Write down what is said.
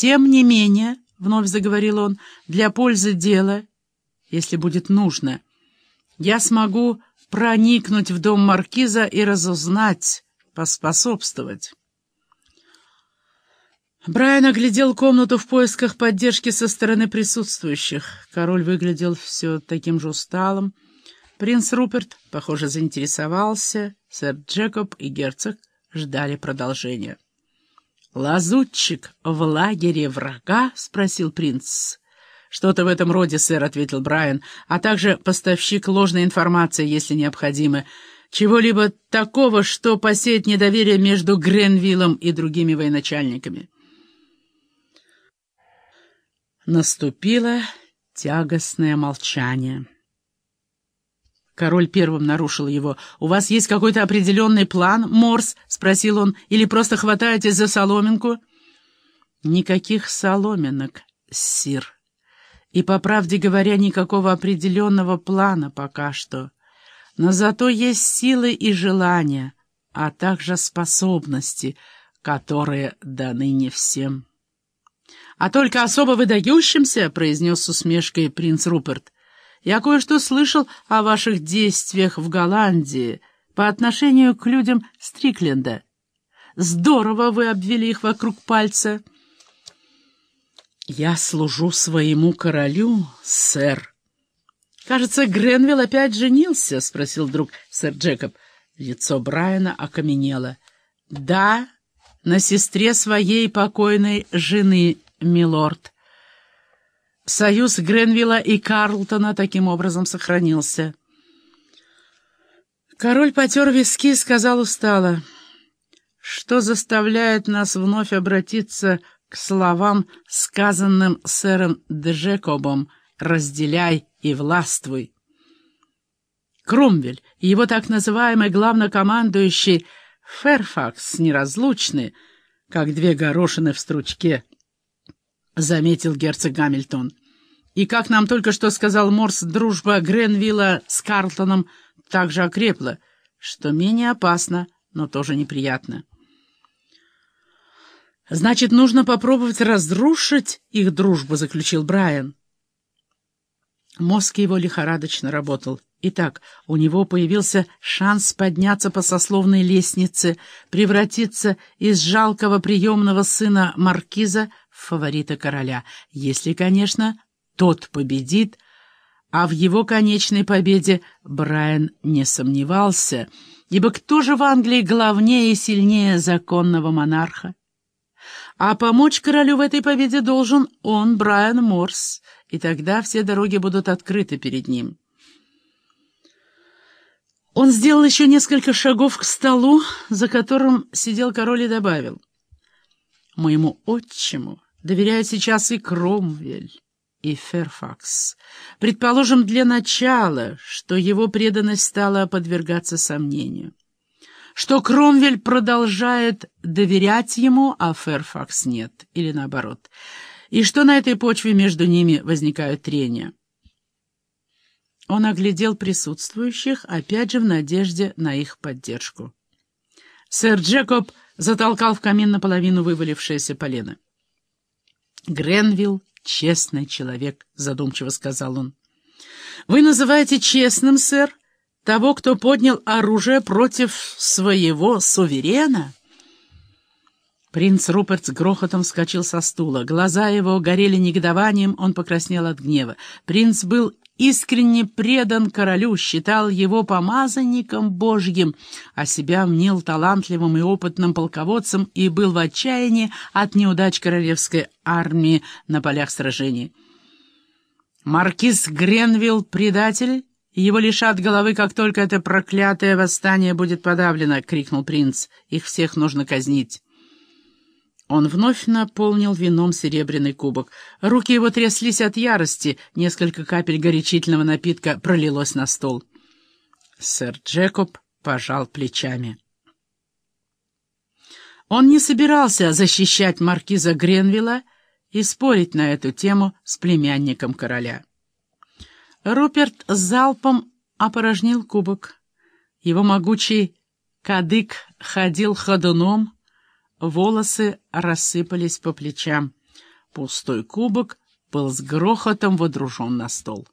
«Тем не менее», — вновь заговорил он, — «для пользы дела, если будет нужно, я смогу проникнуть в дом маркиза и разузнать, поспособствовать». Брайан оглядел комнату в поисках поддержки со стороны присутствующих. Король выглядел все таким же усталым. Принц Руперт, похоже, заинтересовался. Сэр Джекоб и герцог ждали продолжения. «Лазутчик в лагере врага?» — спросил принц. «Что-то в этом роде, сэр», — ответил Брайан, «а также поставщик ложной информации, если необходимо. Чего-либо такого, что посеет недоверие между Гренвиллом и другими военачальниками». Наступило тягостное молчание. Король первым нарушил его. «У вас есть какой-то определенный план, Морс?» — спросил он. «Или просто хватаетесь за соломинку?» «Никаких соломинок, сир. И, по правде говоря, никакого определенного плана пока что. Но зато есть силы и желания, а также способности, которые даны не всем». «А только особо выдающимся?» — произнес с усмешкой принц Руперт. Я кое-что слышал о ваших действиях в Голландии по отношению к людям Стрикленда. Здорово вы обвели их вокруг пальца. Я служу своему королю, сэр. Кажется, Гренвилл опять женился, — спросил друг сэр Джекоб. Лицо Брайана окаменело. Да, на сестре своей покойной жены, милорд. Союз Гренвилла и Карлтона таким образом сохранился. Король потер виски и сказал устало, что заставляет нас вновь обратиться к словам, сказанным сэром Джекобом «разделяй и властвуй». Кромвель и его так называемый главнокомандующий Ферфакс неразлучны, как две горошины в стручке, — заметил герцог Гамильтон. И, как нам только что сказал Морс, дружба Гренвилла с Карлтоном также окрепла, что менее опасно, но тоже неприятно. «Значит, нужно попробовать разрушить их дружбу», — заключил Брайан. Мозг его лихорадочно работал. Итак, у него появился шанс подняться по сословной лестнице, превратиться из жалкого приемного сына маркиза в фаворита короля, если, конечно, тот победит, а в его конечной победе Брайан не сомневался, ибо кто же в Англии главнее и сильнее законного монарха? А помочь королю в этой победе должен он, Брайан Морс, и тогда все дороги будут открыты перед ним. Он сделал еще несколько шагов к столу, за которым сидел король и добавил. «Моему отчиму доверяет сейчас и Кромвель» и Ферфакс. Предположим для начала, что его преданность стала подвергаться сомнению. Что Кромвель продолжает доверять ему, а Ферфакс нет, или наоборот. И что на этой почве между ними возникают трения. Он оглядел присутствующих, опять же в надежде на их поддержку. Сэр Джекоб затолкал в камин наполовину вывалившееся полено. Гренвилл «Честный человек», — задумчиво сказал он. «Вы называете честным, сэр, того, кто поднял оружие против своего суверена?» Принц Руперт с грохотом вскочил со стула. Глаза его горели негодованием, он покраснел от гнева. Принц был искренне предан королю, считал его помазанником божьим, а себя мнил талантливым и опытным полководцем и был в отчаянии от неудач королевской армии на полях сражений. Маркиз Гренвилл — предатель, его лишат головы, как только это проклятое восстание будет подавлено, — крикнул принц. Их всех нужно казнить. Он вновь наполнил вином серебряный кубок. Руки его тряслись от ярости, несколько капель горячительного напитка пролилось на стол. Сэр Джекоб пожал плечами. Он не собирался защищать маркиза Гренвилла и спорить на эту тему с племянником короля. Руперт залпом опорожнил кубок. Его могучий кадык ходил ходуном, Волосы рассыпались по плечам. Пустой кубок был с грохотом водружен на стол.